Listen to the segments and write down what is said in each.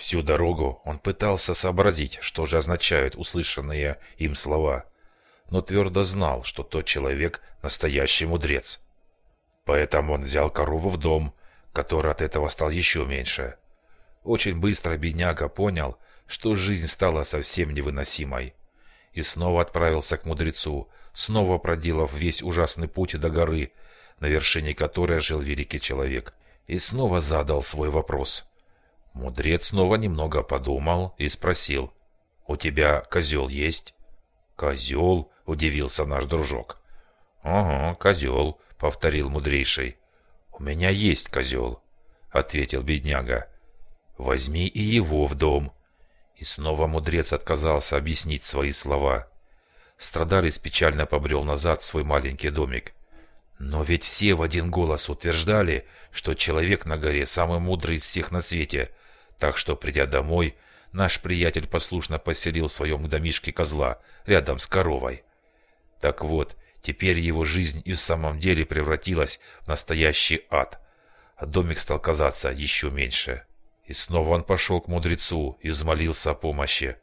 Всю дорогу он пытался сообразить, что же означают услышанные им слова, но твердо знал, что тот человек – настоящий мудрец. Поэтому он взял корову в дом, который от этого стал еще меньше. Очень быстро бедняга понял, что жизнь стала совсем невыносимой. И снова отправился к мудрецу, снова проделав весь ужасный путь до горы, на вершине которой жил великий человек, и снова задал свой вопрос. Мудрец снова немного подумал и спросил, «У тебя козел есть?» «Козел?» – удивился наш дружок. «Ага, козел», – повторил мудрейший. «У меня есть козел», – ответил бедняга. «Возьми и его в дом». И снова мудрец отказался объяснить свои слова. Страдалец печально побрел назад в свой маленький домик. Но ведь все в один голос утверждали, что человек на горе самый мудрый из всех на свете. Так что, придя домой, наш приятель послушно поселил в своем домишке козла рядом с коровой. Так вот, теперь его жизнь и в самом деле превратилась в настоящий ад, а домик стал казаться еще меньше. И снова он пошел к мудрецу и взмолился о помощи.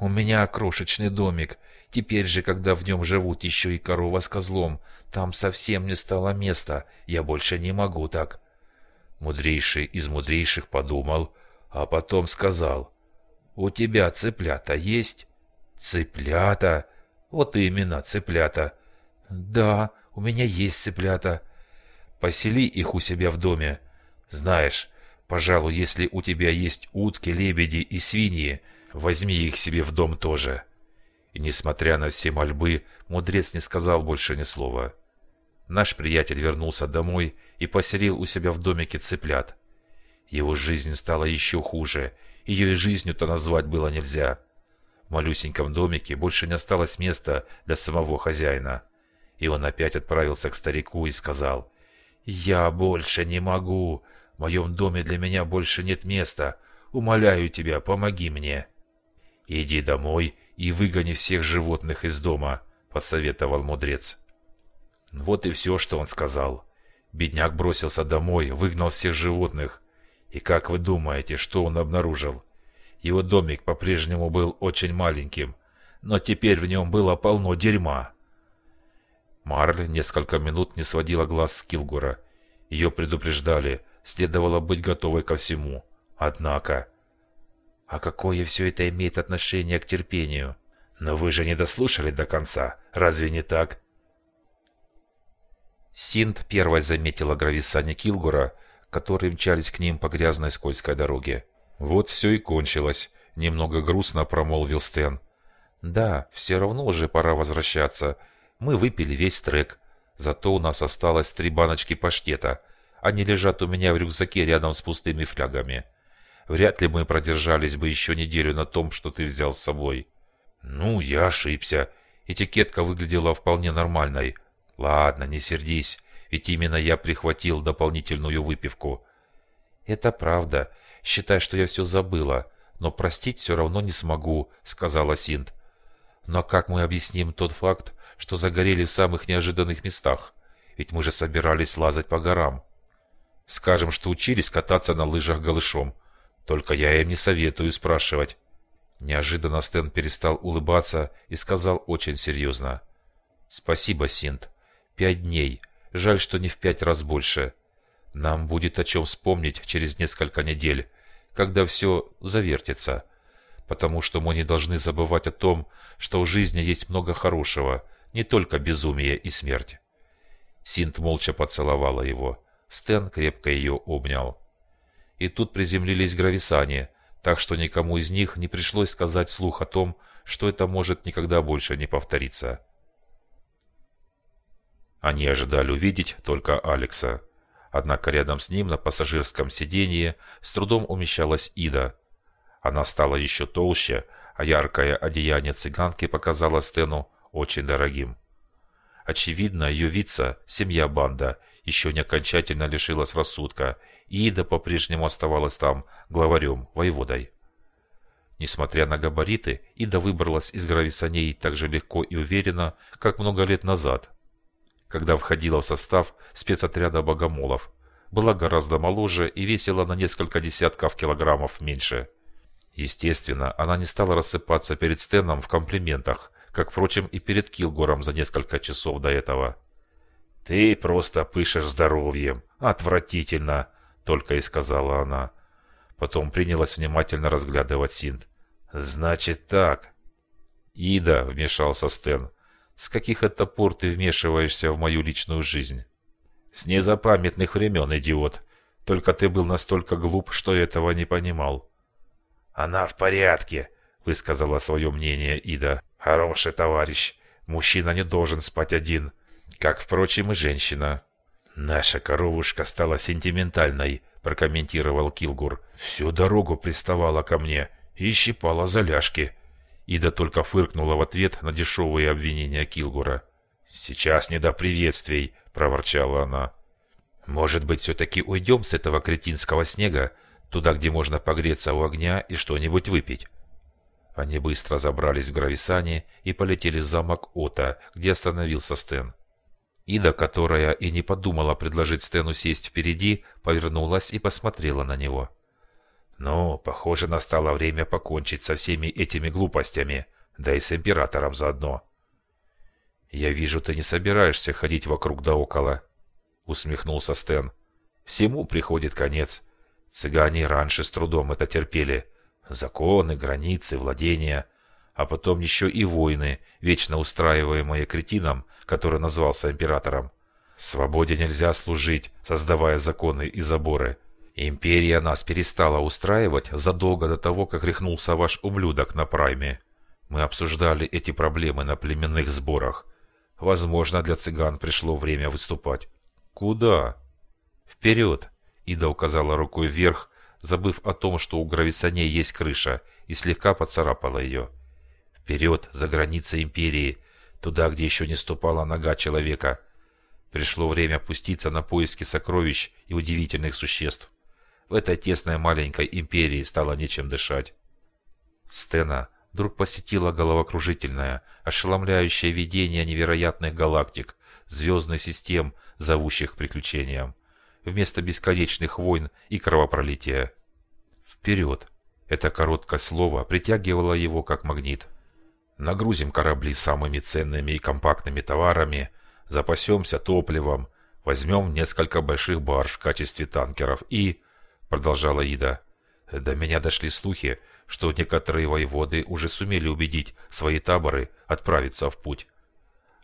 «У меня крошечный домик, Теперь же, когда в нем живут еще и корова с козлом, там совсем не стало места, я больше не могу так. Мудрейший из мудрейших подумал, а потом сказал, «У тебя цыплята есть?» «Цыплята? Вот именно, цыплята». «Да, у меня есть цыплята». «Посели их у себя в доме. Знаешь, пожалуй, если у тебя есть утки, лебеди и свиньи, возьми их себе в дом тоже». И, несмотря на все мольбы, мудрец не сказал больше ни слова. Наш приятель вернулся домой и поселил у себя в домике цыплят. Его жизнь стала еще хуже, ее и жизнью-то назвать было нельзя. В малюсеньком домике больше не осталось места для самого хозяина. И он опять отправился к старику и сказал, «Я больше не могу, в моем доме для меня больше нет места, умоляю тебя, помоги мне». «Иди домой и выгони всех животных из дома», — посоветовал мудрец. Вот и все, что он сказал. Бедняк бросился домой, выгнал всех животных. И как вы думаете, что он обнаружил? Его домик по-прежнему был очень маленьким, но теперь в нем было полно дерьма. Марли несколько минут не сводила глаз с Килгура. Ее предупреждали, следовало быть готовой ко всему. Однако... А какое все это имеет отношение к терпению? Но вы же не дослушали до конца, разве не так? Синт первой заметила грависане Килгура, которые мчались к ним по грязной скользкой дороге. Вот все и кончилось, немного грустно промолвил Стэн. Да, все равно уже пора возвращаться. Мы выпили весь трек. Зато у нас осталось три баночки паштета. Они лежат у меня в рюкзаке рядом с пустыми флягами. Вряд ли мы продержались бы еще неделю на том, что ты взял с собой. Ну, я ошибся. Этикетка выглядела вполне нормальной. Ладно, не сердись, ведь именно я прихватил дополнительную выпивку. Это правда. Считай, что я все забыла, но простить все равно не смогу, сказала Синт. Но как мы объясним тот факт, что загорели в самых неожиданных местах? Ведь мы же собирались лазать по горам. Скажем, что учились кататься на лыжах голышом. Только я им не советую спрашивать. Неожиданно Стэн перестал улыбаться и сказал очень серьезно. «Спасибо, Синт. Пять дней. Жаль, что не в пять раз больше. Нам будет о чем вспомнить через несколько недель, когда все завертится. Потому что мы не должны забывать о том, что в жизни есть много хорошего, не только безумие и смерть». Синт молча поцеловала его. Стэн крепко ее обнял и тут приземлились грависане, так что никому из них не пришлось сказать слух о том, что это может никогда больше не повториться. Они ожидали увидеть только Алекса. Однако рядом с ним на пассажирском сиденье с трудом умещалась Ида. Она стала еще толще, а яркое одеяние цыганки показало Стену очень дорогим. Очевидно, ее вица, семья-банда, еще не окончательно лишилась рассудка Ида по-прежнему оставалась там главарем, воеводой. Несмотря на габариты, Ида выбралась из грависаней так же легко и уверенно, как много лет назад, когда входила в состав спецотряда богомолов, была гораздо моложе и весила на несколько десятков килограммов меньше – Естественно, она не стала рассыпаться перед Стеном в комплиментах, как, впрочем, и перед Килгором за несколько часов до этого. «Ты просто пышешь здоровьем. Отвратительно!» — только и сказала она. Потом принялась внимательно разглядывать Синт. «Значит так». «Ида», — вмешался Стэн, — «с каких это пор ты вмешиваешься в мою личную жизнь?» «С незапамятных времен, идиот. Только ты был настолько глуп, что этого не понимал». «Она в порядке», — высказала свое мнение Ида. «Хороший товарищ. Мужчина не должен спать один, как, впрочем, и женщина». «Наша коровушка стала сентиментальной», — прокомментировал Килгур. «Всю дорогу приставала ко мне и щипала за ляжки». Ида только фыркнула в ответ на дешевые обвинения Килгура. «Сейчас не до приветствий», — проворчала она. «Может быть, все-таки уйдем с этого кретинского снега, туда, где можно погреться у огня и что-нибудь выпить?» Они быстро забрались в Грависане и полетели в замок Ота, где остановился Стэн. Ида, которая и не подумала предложить Стэну сесть впереди, повернулась и посмотрела на него. «Ну, похоже, настало время покончить со всеми этими глупостями, да и с Императором заодно». «Я вижу, ты не собираешься ходить вокруг да около», — усмехнулся Стэн. «Всему приходит конец. Цыгане раньше с трудом это терпели. Законы, границы, владения а потом еще и войны, вечно устраиваемые кретином, который назвался императором. Свободе нельзя служить, создавая законы и заборы. Империя нас перестала устраивать задолго до того, как рехнулся ваш ублюдок на прайме. Мы обсуждали эти проблемы на племенных сборах. Возможно, для цыган пришло время выступать. Куда? Вперед! Ида указала рукой вверх, забыв о том, что у гравицаней есть крыша, и слегка поцарапала ее. Вперед, за границы империи, туда, где еще не ступала нога человека. Пришло время опуститься на поиски сокровищ и удивительных существ. В этой тесной маленькой империи стало нечем дышать. Стена вдруг посетила головокружительное, ошеломляющее видение невероятных галактик, звездных систем, зовущих к приключениям, вместо бесконечных войн и кровопролития. Вперед! Это короткое слово притягивало его как магнит. Нагрузим корабли самыми ценными и компактными товарами, запасемся топливом, возьмем несколько больших барж в качестве танкеров и...» Продолжала Ида. «До меня дошли слухи, что некоторые воеводы уже сумели убедить свои таборы отправиться в путь.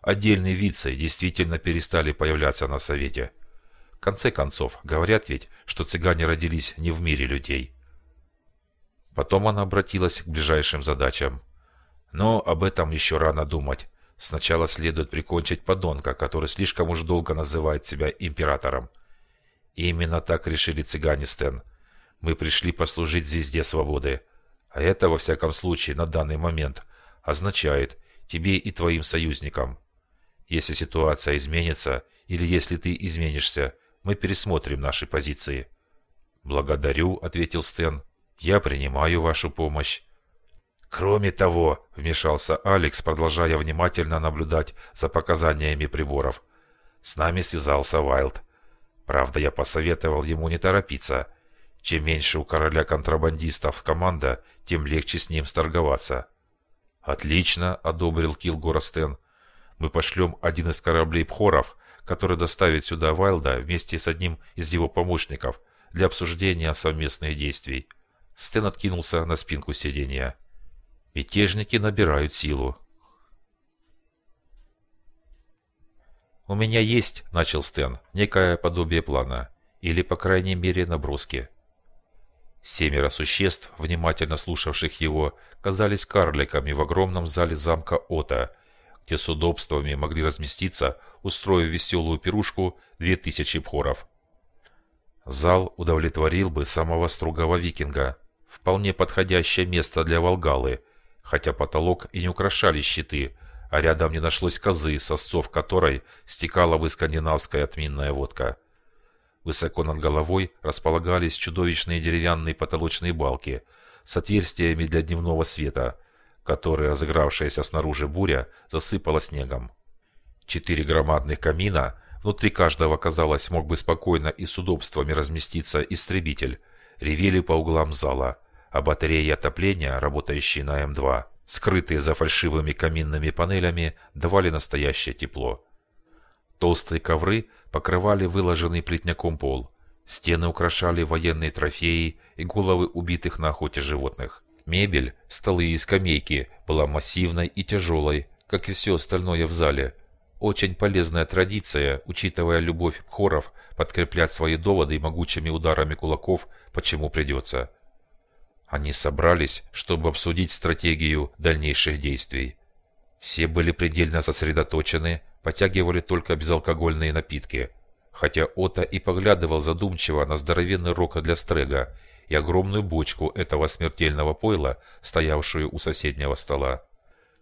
Отдельные вицы действительно перестали появляться на Совете. В конце концов, говорят ведь, что цыгане родились не в мире людей». Потом она обратилась к ближайшим задачам – но об этом еще рано думать. Сначала следует прикончить подонка, который слишком уж долго называет себя императором. И именно так решили цыгане Стэн. Мы пришли послужить звезде свободы. А это, во всяком случае, на данный момент, означает тебе и твоим союзникам. Если ситуация изменится, или если ты изменишься, мы пересмотрим наши позиции. «Благодарю», — ответил Стэн. «Я принимаю вашу помощь. «Кроме того», — вмешался Алекс, продолжая внимательно наблюдать за показаниями приборов, «с нами связался Вайлд. Правда, я посоветовал ему не торопиться. Чем меньше у короля контрабандистов команда, тем легче с ним сторговаться». «Отлично», — одобрил Килгора Стэн. «Мы пошлем один из кораблей Пхоров, который доставит сюда Вайлда вместе с одним из его помощников для обсуждения совместных действий». Стэн откинулся на спинку сиденья. Мятежники набирают силу. «У меня есть», — начал Стэн, — «некое подобие плана. Или, по крайней мере, наброски». Семеро существ, внимательно слушавших его, казались карликами в огромном зале замка Ота, где с удобствами могли разместиться, устроив веселую пирушку, две тысячи пхоров. Зал удовлетворил бы самого строгого викинга. Вполне подходящее место для Волгалы — хотя потолок и не украшали щиты, а рядом не нашлось козы, сосцов которой стекала бы скандинавская отминная водка. Высоко над головой располагались чудовищные деревянные потолочные балки с отверстиями для дневного света, которые разыгравшаяся снаружи буря засыпала снегом. Четыре громадных камина, внутри каждого, казалось, мог бы спокойно и с удобствами разместиться истребитель, ревели по углам зала – а батареи отопления, работающие на М2, скрытые за фальшивыми каминными панелями, давали настоящее тепло. Толстые ковры покрывали выложенный плетняком пол. Стены украшали военные трофеи и головы убитых на охоте животных. Мебель, столы и скамейки была массивной и тяжелой, как и все остальное в зале. Очень полезная традиция, учитывая любовь хоров подкреплять свои доводы могучими ударами кулаков, почему придется. Они собрались, чтобы обсудить стратегию дальнейших действий. Все были предельно сосредоточены, потягивали только безалкогольные напитки. Хотя Ота и поглядывал задумчиво на здоровенный рока для стрега и огромную бочку этого смертельного пойла, стоявшую у соседнего стола.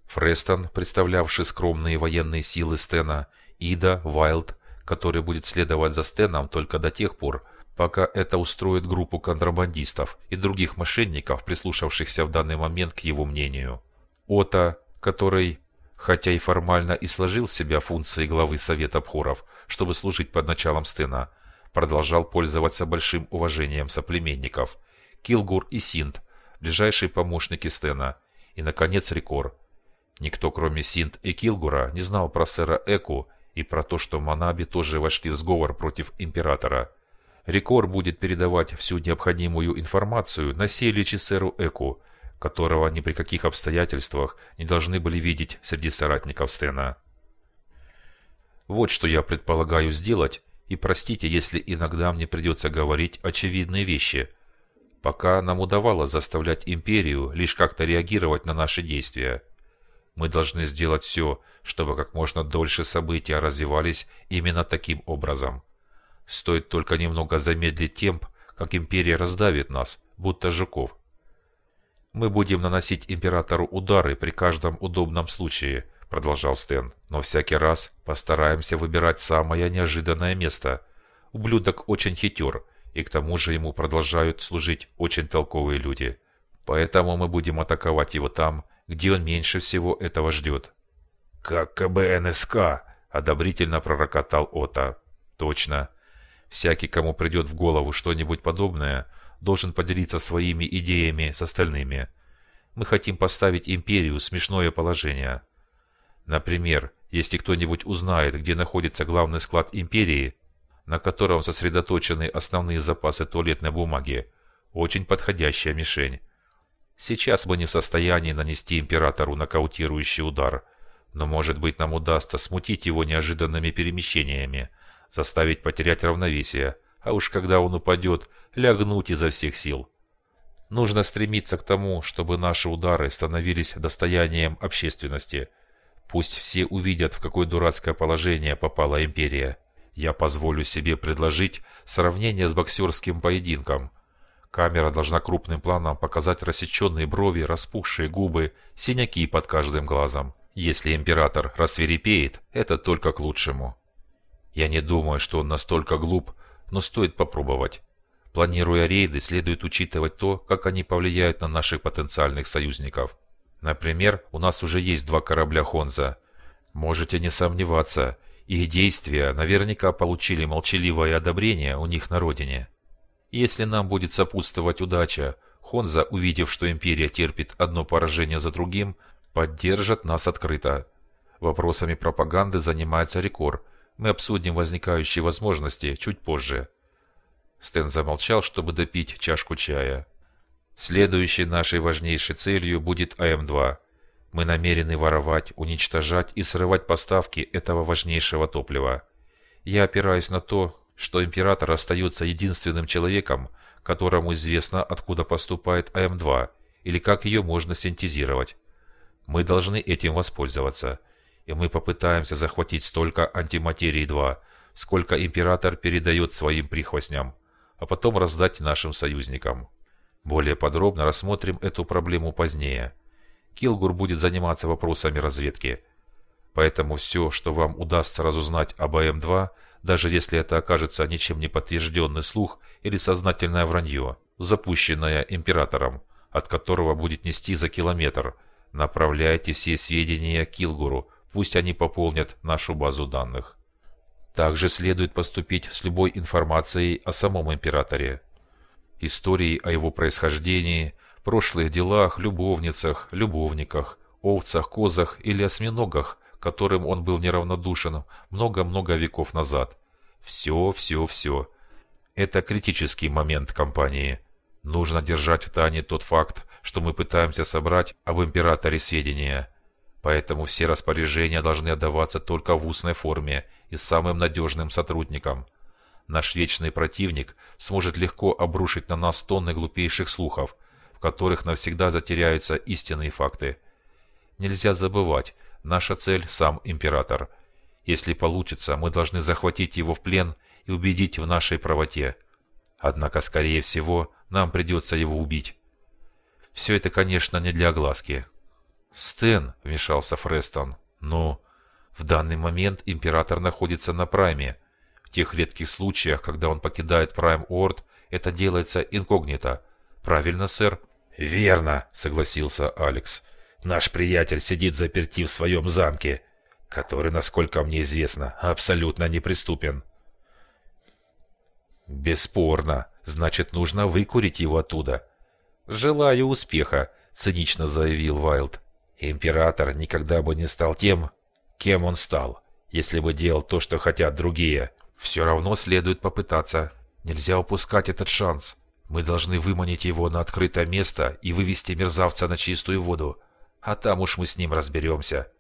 Фрестон, представлявший скромные военные силы Стена, Ида, Вайлд, который будет следовать за Стеном только до тех пор, пока это устроит группу контрабандистов и других мошенников, прислушавшихся в данный момент к его мнению. Ота, который, хотя и формально и сложил себя функции главы Совета Пхоров, чтобы служить под началом Стена, продолжал пользоваться большим уважением соплеменников. Килгур и Синт, ближайшие помощники Стена, и, наконец, Рикор. Никто, кроме Синт и Килгура, не знал про сэра Эку и про то, что Манаби тоже вошли в сговор против Императора. Рикор будет передавать всю необходимую информацию на селичи сэру Эку, которого ни при каких обстоятельствах не должны были видеть среди соратников Стена. Вот что я предполагаю сделать, и простите, если иногда мне придется говорить очевидные вещи. Пока нам удавалось заставлять Империю лишь как-то реагировать на наши действия. Мы должны сделать все, чтобы как можно дольше события развивались именно таким образом. Стоит только немного замедлить темп, как Империя раздавит нас, будто жуков. «Мы будем наносить императору удары при каждом удобном случае», — продолжал Стэн. «Но всякий раз постараемся выбирать самое неожиданное место. Ублюдок очень хитер, и к тому же ему продолжают служить очень толковые люди. Поэтому мы будем атаковать его там, где он меньше всего этого ждет». «Как КБНСК!» — одобрительно пророкотал Ота. «Точно. Всякий, кому придет в голову что-нибудь подобное — должен поделиться своими идеями с остальными. Мы хотим поставить империю в смешное положение. Например, если кто-нибудь узнает, где находится главный склад империи, на котором сосредоточены основные запасы туалетной бумаги, очень подходящая мишень. Сейчас мы не в состоянии нанести императору нокаутирующий удар, но может быть нам удастся смутить его неожиданными перемещениями, заставить потерять равновесие, а уж когда он упадет, лягнуть изо всех сил. Нужно стремиться к тому, чтобы наши удары становились достоянием общественности. Пусть все увидят, в какое дурацкое положение попала империя. Я позволю себе предложить сравнение с боксерским поединком. Камера должна крупным планом показать рассеченные брови, распухшие губы, синяки под каждым глазом. Если император рассверепеет, это только к лучшему. Я не думаю, что он настолько глуп, но стоит попробовать. Планируя рейды, следует учитывать то, как они повлияют на наших потенциальных союзников. Например, у нас уже есть два корабля «Хонза». Можете не сомневаться, их действия наверняка получили молчаливое одобрение у них на родине. Если нам будет сопутствовать удача, Хонза, увидев, что Империя терпит одно поражение за другим, поддержат нас открыто. Вопросами пропаганды занимается Рекор, мы обсудим возникающие возможности чуть позже. Стэн замолчал, чтобы допить чашку чая. Следующей нашей важнейшей целью будет АМ-2. Мы намерены воровать, уничтожать и срывать поставки этого важнейшего топлива. Я опираюсь на то, что император остается единственным человеком, которому известно, откуда поступает АМ-2 или как ее можно синтезировать. Мы должны этим воспользоваться – и мы попытаемся захватить столько антиматерии-2, сколько император передает своим прихвостням, а потом раздать нашим союзникам. Более подробно рассмотрим эту проблему позднее. Килгур будет заниматься вопросами разведки. Поэтому все, что вам удастся разузнать об АМ-2, даже если это окажется ничем не подтвержденный слух или сознательное вранье, запущенное императором, от которого будет нести за километр, направляйте все сведения Килгуру, Пусть они пополнят нашу базу данных. Также следует поступить с любой информацией о самом императоре. Истории о его происхождении, прошлых делах, любовницах, любовниках, овцах, козах или осьминогах, которым он был неравнодушен много-много веков назад. Все, все, все. Это критический момент компании. Нужно держать в тайне тот факт, что мы пытаемся собрать об императоре сведения. Поэтому все распоряжения должны отдаваться только в устной форме и самым надежным сотрудникам. Наш вечный противник сможет легко обрушить на нас тонны глупейших слухов, в которых навсегда затеряются истинные факты. Нельзя забывать, Наша цель – сам император. Если получится, мы должны захватить его в плен и убедить в нашей правоте. Однако, скорее всего, нам придется его убить. Все это, конечно, не для огласки. «Стэн», — вмешался Фрестон, — «ну, в данный момент император находится на прайме. В тех редких случаях, когда он покидает прайм-орд, это делается инкогнито. Правильно, сэр?» «Верно», — согласился Алекс. Наш приятель сидит заперти в своем замке, который, насколько мне известно, абсолютно неприступен. Бесспорно. Значит, нужно выкурить его оттуда. Желаю успеха, цинично заявил Вайлд. Император никогда бы не стал тем, кем он стал, если бы делал то, что хотят другие. Все равно следует попытаться. Нельзя упускать этот шанс. Мы должны выманить его на открытое место и вывести мерзавца на чистую воду а там уж мы с ним разберемся».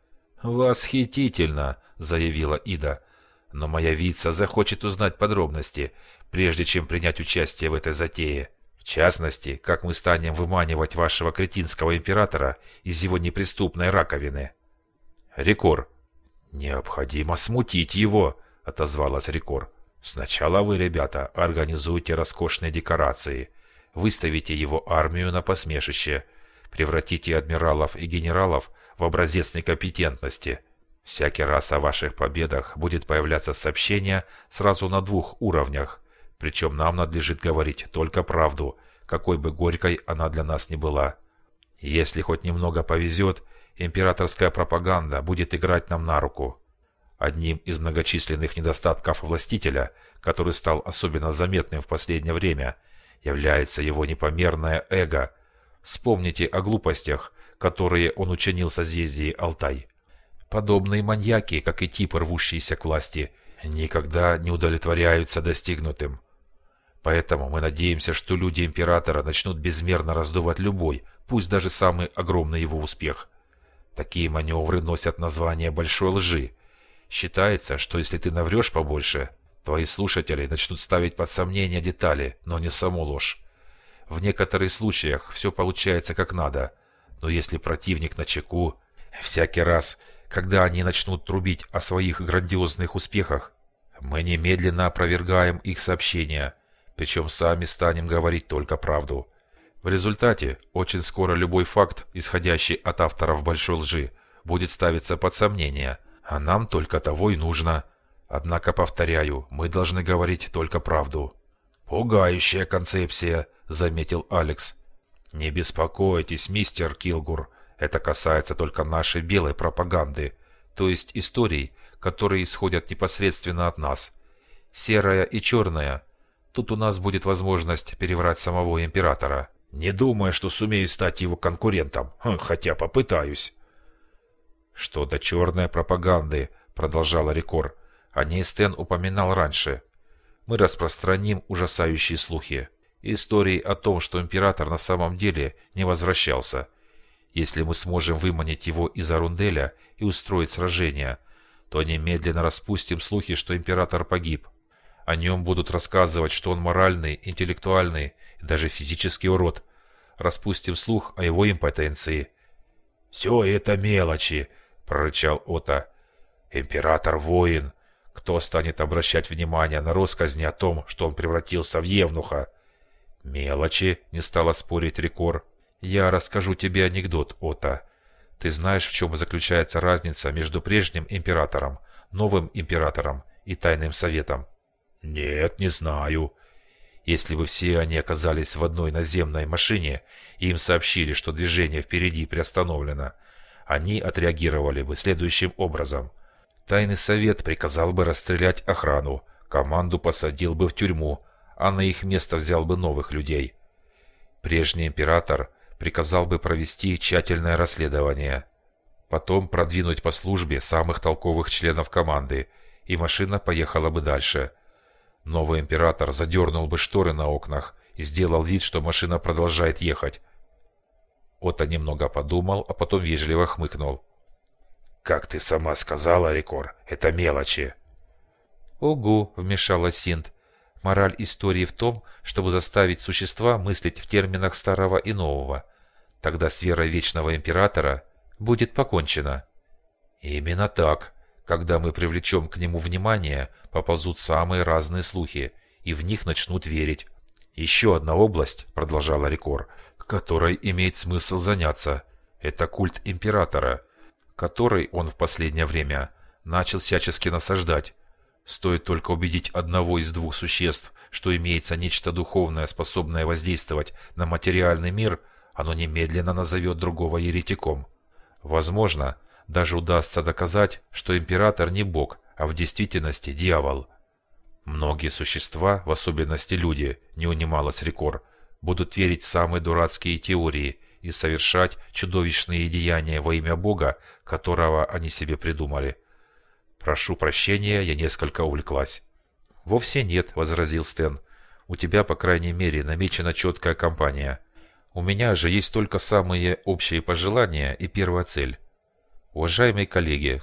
«Восхитительно», — заявила Ида. «Но моя вица захочет узнать подробности, прежде чем принять участие в этой затее. В частности, как мы станем выманивать вашего кретинского императора из его неприступной раковины». «Рекор». «Необходимо смутить его», — отозвалась Рекор. «Сначала вы, ребята, организуйте роскошные декорации, выставите его армию на посмешище» Превратите адмиралов и генералов в образец некомпетентности. Всякий раз о ваших победах будет появляться сообщение сразу на двух уровнях. Причем нам надлежит говорить только правду, какой бы горькой она для нас ни была. Если хоть немного повезет, императорская пропаганда будет играть нам на руку. Одним из многочисленных недостатков властителя, который стал особенно заметным в последнее время, является его непомерное эго – Вспомните о глупостях, которые он учинил созвездии Алтай. Подобные маньяки, как и типы, рвущиеся к власти, никогда не удовлетворяются достигнутым. Поэтому мы надеемся, что люди Императора начнут безмерно раздувать любой, пусть даже самый огромный его успех. Такие маневры носят название большой лжи. Считается, что если ты наврешь побольше, твои слушатели начнут ставить под сомнение детали, но не саму ложь. В некоторых случаях все получается как надо, но если противник на чеку, всякий раз, когда они начнут трубить о своих грандиозных успехах, мы немедленно опровергаем их сообщения, причем сами станем говорить только правду. В результате, очень скоро любой факт, исходящий от авторов большой лжи, будет ставиться под сомнение, а нам только того и нужно. Однако, повторяю, мы должны говорить только правду. Пугающая концепция, заметил Алекс. «Не беспокойтесь, мистер Килгур, это касается только нашей белой пропаганды, то есть историй, которые исходят непосредственно от нас. Серая и черная. Тут у нас будет возможность переврать самого императора». «Не думаю, что сумею стать его конкурентом, хм, хотя попытаюсь». «Что до черной пропаганды», — продолжала Рекор, — о ней Стэн упоминал раньше. «Мы распространим ужасающие слухи истории о том, что император на самом деле не возвращался. Если мы сможем выманить его из Арунделя и устроить сражение, то немедленно распустим слухи, что император погиб. О нем будут рассказывать, что он моральный, интеллектуальный и даже физический урод. Распустим слух о его импотенции. «Все это мелочи», — прорычал Ота. «Император воин. Кто станет обращать внимание на россказни о том, что он превратился в евнуха?» «Мелочи», — не стала спорить Рекор. «Я расскажу тебе анекдот, Ота. Ты знаешь, в чем заключается разница между прежним императором, новым императором и тайным советом?» «Нет, не знаю». Если бы все они оказались в одной наземной машине и им сообщили, что движение впереди приостановлено, они отреагировали бы следующим образом. Тайный совет приказал бы расстрелять охрану, команду посадил бы в тюрьму, а на их место взял бы новых людей. Прежний император приказал бы провести тщательное расследование. Потом продвинуть по службе самых толковых членов команды, и машина поехала бы дальше. Новый император задернул бы шторы на окнах и сделал вид, что машина продолжает ехать. Отто немного подумал, а потом вежливо хмыкнул. «Как ты сама сказала, Рекор, это мелочи». «Угу», — вмешалась Синт. «Мораль истории в том, чтобы заставить существа мыслить в терминах старого и нового. Тогда с верой Вечного Императора будет покончено». «Именно так. Когда мы привлечем к нему внимание, поползут самые разные слухи, и в них начнут верить. Еще одна область, продолжала Рекор, которой имеет смысл заняться, это культ императора, который он в последнее время начал всячески насаждать. Стоит только убедить одного из двух существ, что имеется нечто духовное, способное воздействовать на материальный мир, оно немедленно назовет другого еретиком. Возможно, даже удастся доказать, что император не бог, а в действительности дьявол. Многие существа, в особенности люди, не унималась Рекор, будут верить в самые дурацкие теории и совершать чудовищные деяния во имя Бога, которого они себе придумали. Прошу прощения, я несколько увлеклась. Вовсе нет, возразил Стэн. У тебя, по крайней мере, намечена четкая кампания. У меня же есть только самые общие пожелания и первая цель. Уважаемые коллеги,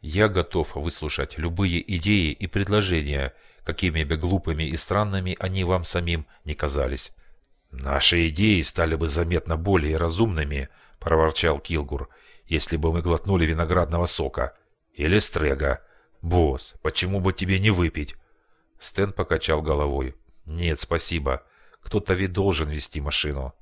я готов выслушать любые идеи и предложения, какими бы глупыми и странными они вам самим не казались. «Наши идеи стали бы заметно более разумными», – проворчал Килгур, – «если бы мы глотнули виноградного сока. Или стрега. Босс, почему бы тебе не выпить?» Стэн покачал головой. «Нет, спасибо. Кто-то ведь должен вести машину».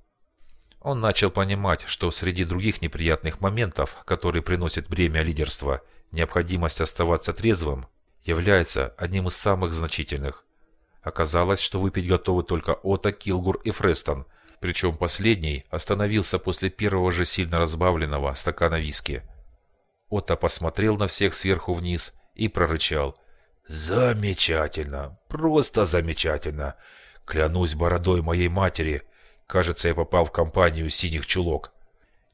Он начал понимать, что среди других неприятных моментов, которые приносят бремя лидерства, необходимость оставаться трезвым является одним из самых значительных. Оказалось, что выпить готовы только Ота, Килгур и Фрестон, причем последний остановился после первого же сильно разбавленного стакана виски. Ота посмотрел на всех сверху вниз и прорычал. «Замечательно! Просто замечательно! Клянусь бородой моей матери, кажется, я попал в компанию синих чулок!»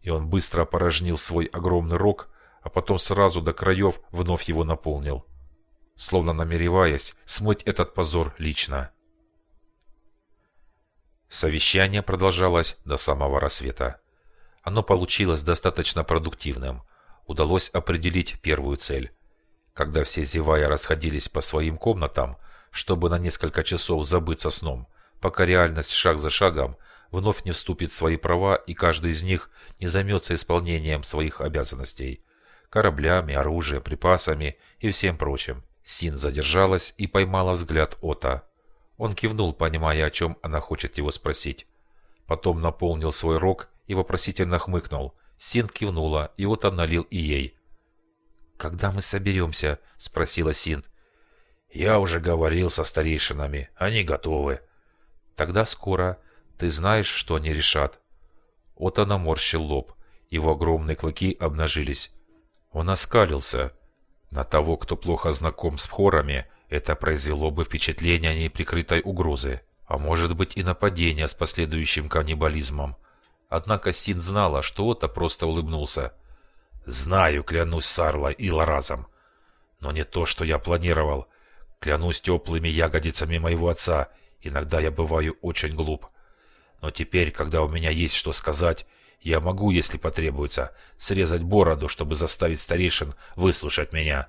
И он быстро опорожнил свой огромный рог, а потом сразу до краев вновь его наполнил словно намереваясь смыть этот позор лично. Совещание продолжалось до самого рассвета. Оно получилось достаточно продуктивным. Удалось определить первую цель. Когда все зевая расходились по своим комнатам, чтобы на несколько часов забыться сном, пока реальность шаг за шагом вновь не вступит в свои права и каждый из них не займется исполнением своих обязанностей – кораблями, оружием, припасами и всем прочим. Син задержалась и поймала взгляд Ота. Он кивнул, понимая, о чем она хочет его спросить. Потом наполнил свой рог и вопросительно хмыкнул. Син кивнула, и Ота налил и ей. «Когда мы соберемся?» – спросила Син. «Я уже говорил со старейшинами. Они готовы». «Тогда скоро. Ты знаешь, что они решат». Ота наморщил лоб. Его огромные клыки обнажились. Он оскалился – на того, кто плохо знаком с хорами, это произвело бы впечатление неприкрытой угрозы, а может быть и нападения с последующим каннибализмом. Однако Син знала, что Ота просто улыбнулся. «Знаю, клянусь Сарлой и Ларазом. Но не то, что я планировал. Клянусь теплыми ягодицами моего отца. Иногда я бываю очень глуп. Но теперь, когда у меня есть что сказать, я могу, если потребуется, срезать бороду, чтобы заставить старейшин выслушать меня.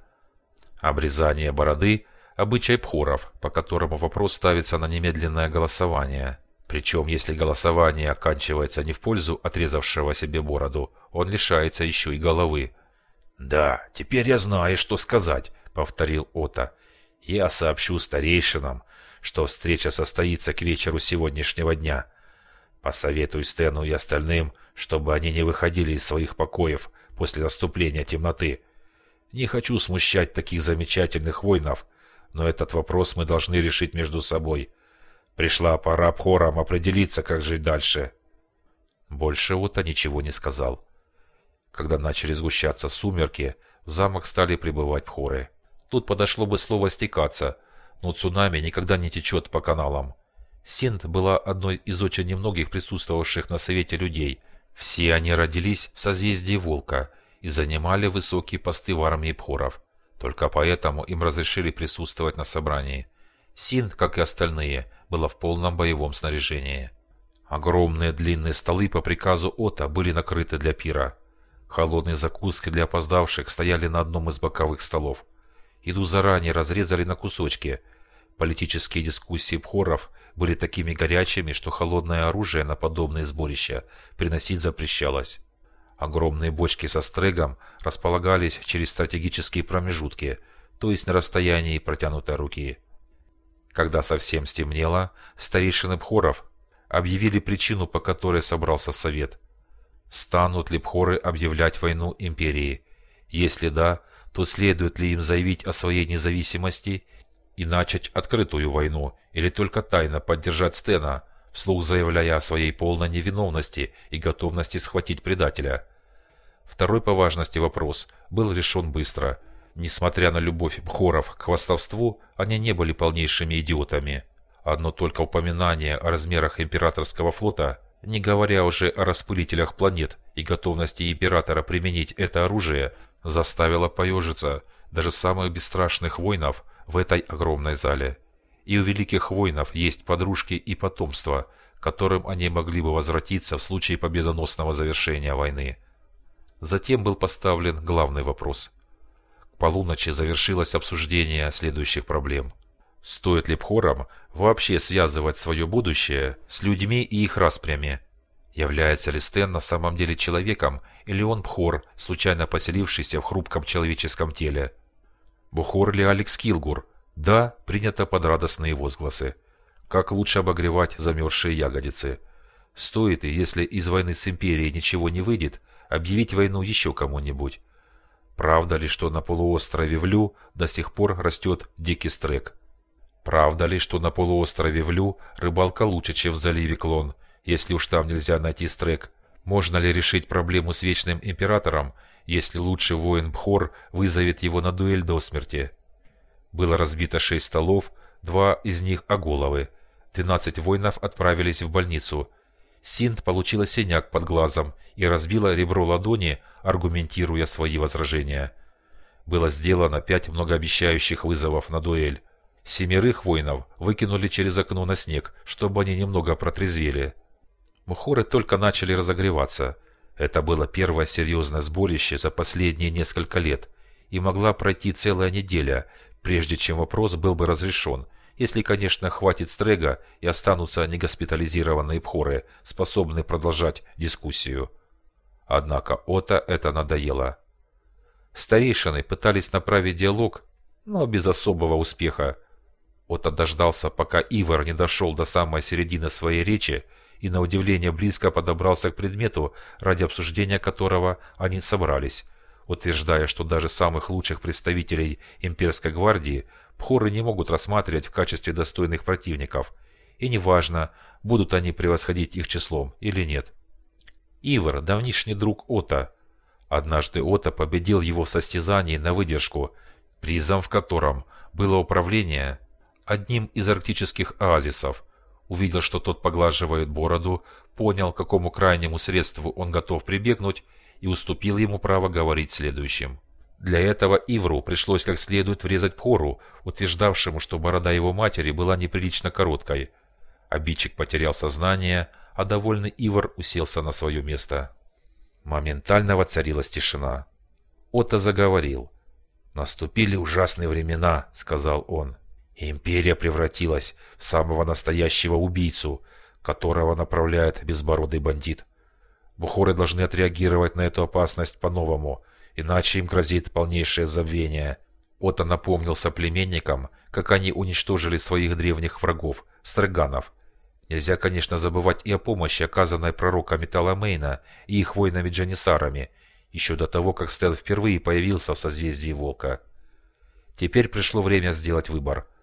Обрезание бороды – обычай пхуров, по которому вопрос ставится на немедленное голосование. Причем, если голосование оканчивается не в пользу отрезавшего себе бороду, он лишается еще и головы. «Да, теперь я знаю, что сказать», — повторил Ота. «Я сообщу старейшинам, что встреча состоится к вечеру сегодняшнего дня. Посоветуй Стэну и остальным, чтобы они не выходили из своих покоев после наступления темноты. Не хочу смущать таких замечательных воинов, но этот вопрос мы должны решить между собой. Пришла пора Пхорам определиться, как жить дальше. Больше Ота ничего не сказал. Когда начали сгущаться сумерки, в замок стали прибывать Пхоры. Тут подошло бы слово «стекаться», но цунами никогда не течет по каналам. Синт была одной из очень немногих присутствовавших на совете людей. Все они родились в созвездии Волка и занимали высокие посты в армии Пхоров. Только поэтому им разрешили присутствовать на собрании. Синт, как и остальные, была в полном боевом снаряжении. Огромные длинные столы по приказу Ота были накрыты для пира. Холодные закуски для опоздавших стояли на одном из боковых столов. Еду заранее разрезали на кусочки. Политические дискуссии Пхоров были такими горячими, что холодное оружие на подобные сборища приносить запрещалось. Огромные бочки со стрегом располагались через стратегические промежутки, то есть на расстоянии протянутой руки. Когда совсем стемнело, старейшины Пхоров объявили причину, по которой собрался совет. Станут ли Пхоры объявлять войну империи? Если да, то следует ли им заявить о своей независимости и начать открытую войну, или только тайно поддержать Стена, вслух заявляя о своей полной невиновности и готовности схватить предателя. Второй по важности вопрос был решен быстро. Несмотря на любовь Бхоров к хвастовству, они не были полнейшими идиотами. Одно только упоминание о размерах императорского флота, не говоря уже о распылителях планет и готовности императора применить это оружие, заставило поежиться даже самых бесстрашных воинов – в этой огромной зале. И у великих воинов есть подружки и потомство, которым они могли бы возвратиться в случае победоносного завершения войны. Затем был поставлен главный вопрос. К полуночи завершилось обсуждение следующих проблем. Стоит ли Пхорам вообще связывать свое будущее с людьми и их распрями? Является ли Стэн на самом деле человеком, или он Пхор, случайно поселившийся в хрупком человеческом теле? Бухор ли Алекс Килгур? Да, принято под радостные возгласы. Как лучше обогревать замерзшие ягодицы? Стоит и, если из войны с Империей ничего не выйдет, объявить войну еще кому-нибудь. Правда ли, что на полуострове Влю до сих пор растет дикий стрек? Правда ли, что на полуострове Влю рыбалка лучше, чем в заливе Клон, если уж там нельзя найти стрек? Можно ли решить проблему с Вечным Императором, если лучший воин Бхор вызовет его на дуэль до смерти. Было разбито шесть столов, два из них о головы. Двенадцать воинов отправились в больницу. Синт получила синяк под глазом и разбила ребро ладони, аргументируя свои возражения. Было сделано пять многообещающих вызовов на дуэль. Семерых воинов выкинули через окно на снег, чтобы они немного протрезвели. Мухоры только начали разогреваться – это было первое серьезное сборище за последние несколько лет, и могла пройти целая неделя, прежде чем вопрос был бы разрешен, если, конечно, хватит стрега и останутся негоспитализированные пхоры, способные продолжать дискуссию. Однако Ота это надоело. Старейшины пытались направить диалог, но без особого успеха. Ота дождался, пока Ивар не дошел до самой середины своей речи, и на удивление близко подобрался к предмету, ради обсуждения которого они собрались, утверждая, что даже самых лучших представителей имперской гвардии пхоры не могут рассматривать в качестве достойных противников, и неважно, будут они превосходить их числом или нет. Ивар – давнишний друг Ота. Однажды Ота победил его в состязании на выдержку, призом в котором было управление одним из арктических оазисов – увидел, что тот поглаживает бороду, понял, к какому крайнему средству он готов прибегнуть, и уступил ему право говорить следующим. Для этого Ивру пришлось как следует врезать Пхору, утверждавшему, что борода его матери была неприлично короткой. Обидчик потерял сознание, а довольный Ивр уселся на свое место. Моментально воцарилась тишина. Отто заговорил. «Наступили ужасные времена», — сказал он. Империя превратилась в самого настоящего убийцу, которого направляет безбородый бандит. Бухоры должны отреагировать на эту опасность по-новому, иначе им грозит полнейшее забвение. Отто напомнил соплеменникам, как они уничтожили своих древних врагов, стреганов. Нельзя, конечно, забывать и о помощи, оказанной пророками Таламейна и их воинами-джанисарами, еще до того, как Стэн впервые появился в созвездии Волка. Теперь пришло время сделать выбор –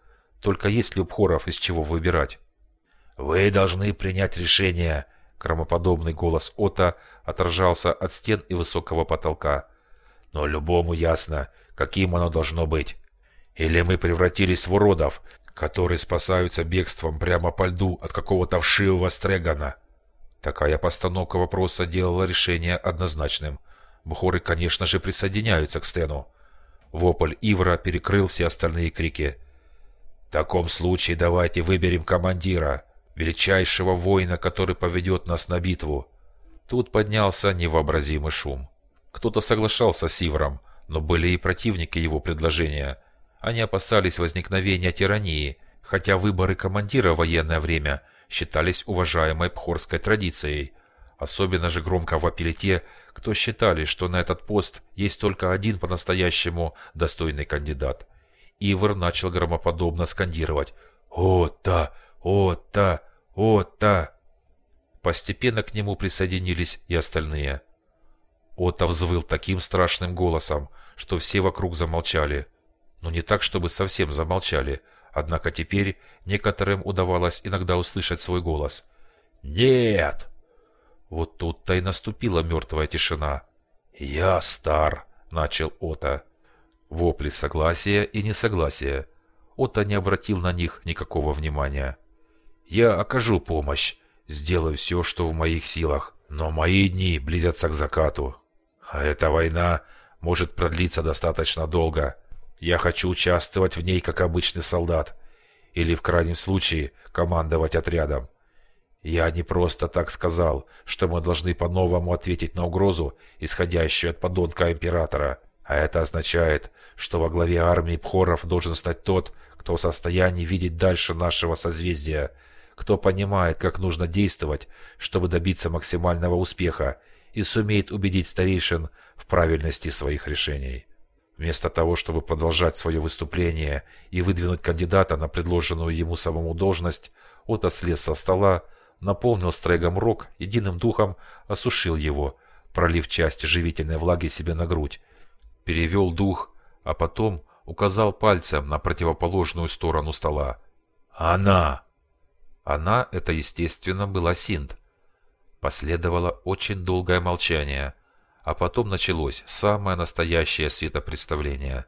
только есть ли у Пхоров из чего выбирать? «Вы должны принять решение», — громоподобный голос Ота отражался от стен и высокого потолка. «Но любому ясно, каким оно должно быть. Или мы превратились в уродов, которые спасаются бегством прямо по льду от какого-то вшивого стрегана. Такая постановка вопроса делала решение однозначным. Бухоры, конечно же, присоединяются к Стену. Вопль Ивра перекрыл все остальные крики. «В таком случае давайте выберем командира, величайшего воина, который поведет нас на битву». Тут поднялся невообразимый шум. Кто-то соглашался с Ивром, но были и противники его предложения. Они опасались возникновения тирании, хотя выборы командира в военное время считались уважаемой пхорской традицией. Особенно же громко вопили те, кто считали, что на этот пост есть только один по-настоящему достойный кандидат. Ивр начал громоподобно скандировать «О-та! О-та! О-та!». Постепенно к нему присоединились и остальные. Ота взвыл таким страшным голосом, что все вокруг замолчали но не так, чтобы совсем замолчали. Однако теперь некоторым удавалось иногда услышать свой голос. «Нет!» Вот тут-то и наступила мертвая тишина. «Я стар!» — начал Ота. Вопли согласия и несогласия. Ота не обратил на них никакого внимания. «Я окажу помощь, сделаю все, что в моих силах, но мои дни близятся к закату. А эта война может продлиться достаточно долго. Я хочу участвовать в ней как обычный солдат. Или, в крайнем случае, командовать отрядом. Я не просто так сказал, что мы должны по-новому ответить на угрозу, исходящую от подонка императора. А это означает, что во главе армии Пхоров должен стать тот, кто в состоянии видеть дальше нашего созвездия, кто понимает, как нужно действовать, чтобы добиться максимального успеха и сумеет убедить старейшин в правильности своих решений. Вместо того, чтобы продолжать свое выступление и выдвинуть кандидата на предложенную ему самому должность, Ота слез со стола, наполнил стрегом рог, единым духом осушил его, пролив часть живительной влаги себе на грудь, перевел дух, а потом указал пальцем на противоположную сторону стола. «Она!» Она, это, естественно, была Синт. Последовало очень долгое молчание – а потом началось самое настоящее светопредставление.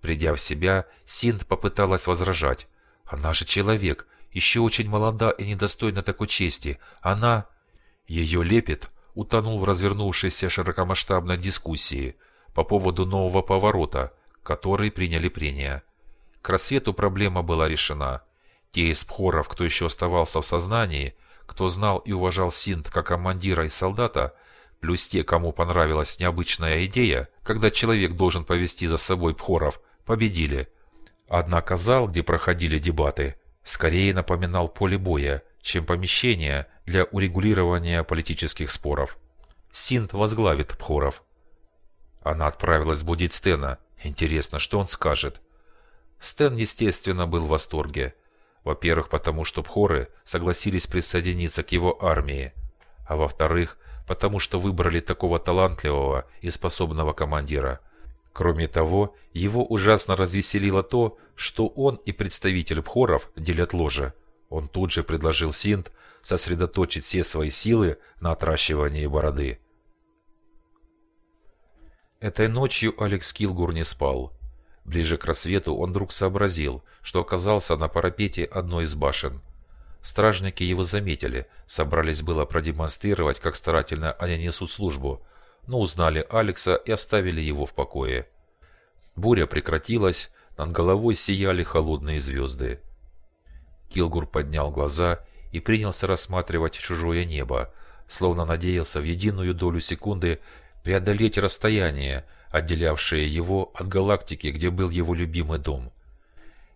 Придя в себя, Синт попыталась возражать. Она же человек, еще очень молода и недостойна такой чести. Она... Ее лепет утонул в развернувшейся широкомасштабной дискуссии по поводу нового поворота, который приняли прения. К рассвету проблема была решена. Те из пхоров, кто еще оставался в сознании, кто знал и уважал Синт как командира и солдата, плюс те, кому понравилась необычная идея, когда человек должен повести за собой пхоров, победили. Однако зал, где проходили дебаты, скорее напоминал поле боя, чем помещение для урегулирования политических споров. Синт возглавит пхоров. Она отправилась будить Стена. Интересно, что он скажет? Стэн, естественно, был в восторге. Во-первых, потому что пхоры согласились присоединиться к его армии. А во-вторых, потому что выбрали такого талантливого и способного командира. Кроме того, его ужасно развеселило то, что он и представитель Пхоров делят ложе. Он тут же предложил Синт сосредоточить все свои силы на отращивании бороды. Этой ночью Алекс Килгур не спал. Ближе к рассвету он вдруг сообразил, что оказался на парапете одной из башен. Стражники его заметили, собрались было продемонстрировать, как старательно они несут службу, но узнали Алекса и оставили его в покое. Буря прекратилась, над головой сияли холодные звезды. Килгур поднял глаза и принялся рассматривать чужое небо, словно надеялся в единую долю секунды преодолеть расстояние, отделявшее его от галактики, где был его любимый дом.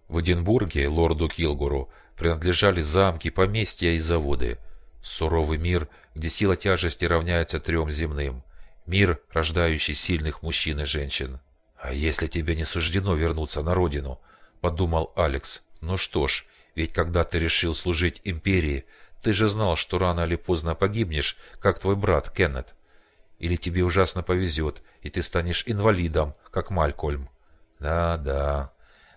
В Эдинбурге лорду Килгуру принадлежали замки, поместья и заводы. Суровый мир, где сила тяжести равняется трем земным. Мир, рождающий сильных мужчин и женщин. «А если тебе не суждено вернуться на родину?» – подумал Алекс. «Ну что ж, ведь когда ты решил служить империи, ты же знал, что рано или поздно погибнешь, как твой брат Кеннет. Или тебе ужасно повезет, и ты станешь инвалидом, как Малькольм. Да-да,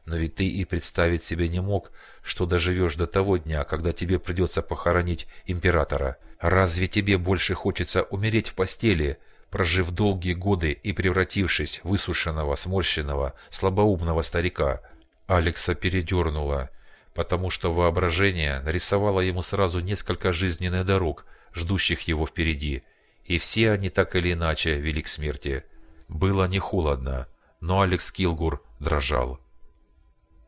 но ведь ты и представить себе не мог, что доживешь до того дня, когда тебе придется похоронить императора. Разве тебе больше хочется умереть в постели, прожив долгие годы и превратившись в высушенного, сморщенного, слабоумного старика? Алекса передернуло, потому что воображение нарисовало ему сразу несколько жизненных дорог, ждущих его впереди, и все они так или иначе вели к смерти. Было не холодно, но Алекс Килгур дрожал.